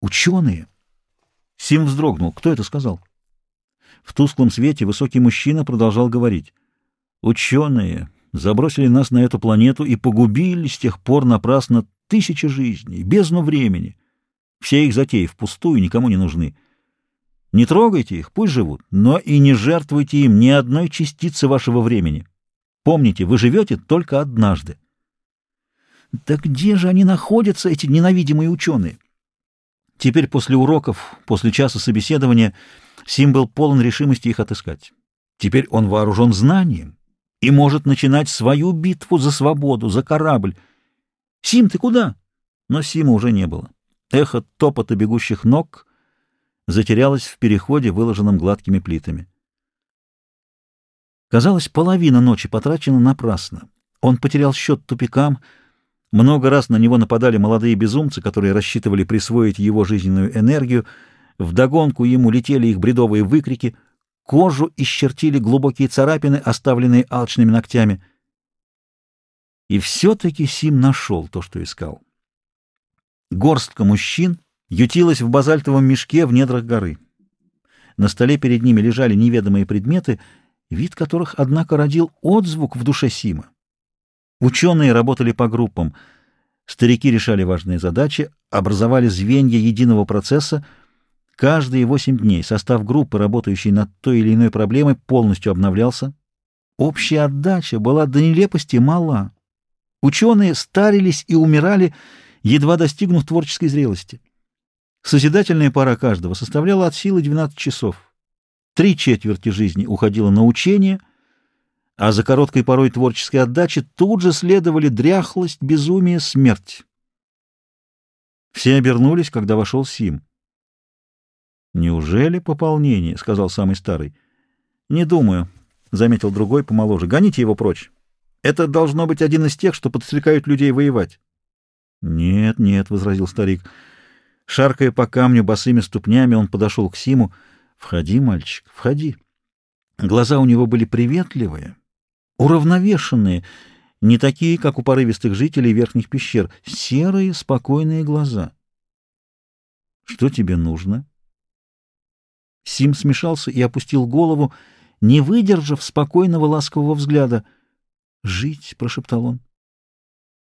Ученые. Сим вздрогнул. Кто это сказал? В тусклом свете высокий мужчина продолжал говорить. Ученые забросили нас на эту планету и погубили с тех пор напрасно тысячи жизней, бездну времени. Все их затеи впустую никому не нужны. Не трогайте их, пусть живут, но и не жертвуйте им ни одной частицы вашего времени. Помните, вы живете только однажды. Да где же они находятся, эти ненавидимые ученые? Теперь после уроков, после часа собеседования, Сим был полон решимости их отыскать. Теперь он вооружен знанием и может начинать свою битву за свободу, за корабль. «Сим, ты куда?» Но Сима уже не было. Эхо топота бегущих ног затерялось в переходе, выложенном гладкими плитами. Казалось, половина ночи потрачена напрасно. Он потерял счет тупикам, много раз на него нападали молодые безумцы, которые рассчитывали присвоить его жизненную энергию, вдогонку ему летели их бредовые выкрики, кожу исчертили глубокие царапины, оставленные алчными ногтями. И все-таки Сим нашел то, что искал. Горстка мужчин ютилась в базальтовом мешке в недрах горы. На столе перед ними лежали неведомые предметы, вид которых, однако, родил отзвук в душе Сима. Ученые работали по группам. Старики решали важные задачи, образовали звенья единого процесса. Каждые восемь дней состав группы, работающей над той или иной проблемой, полностью обновлялся. Общая отдача была до нелепости мала. Ученые старились и умирали, едва достигнув творческой зрелости. Созидательная пора каждого составляла от силы 12 часов. Три четверти жизни уходило на учение — а за короткой порой творческой отдачи тут же следовали дряхлость, безумие, смерть. Все обернулись, когда вошел Сим. «Неужели пополнение?» — сказал самый старый. «Не думаю», — заметил другой помоложе. «Гоните его прочь. Это должно быть один из тех, что подстрекают людей воевать». «Нет, нет», — возразил старик. Шаркая по камню босыми ступнями, он подошел к Симу. «Входи, мальчик, входи». Глаза у него были приветливые, уравновешенные, не такие, как у порывистых жителей верхних пещер, серые, спокойные глаза. «Что тебе нужно?» Сим смешался и опустил голову, не выдержав спокойного ласкового взгляда. «Жить», — прошептал он.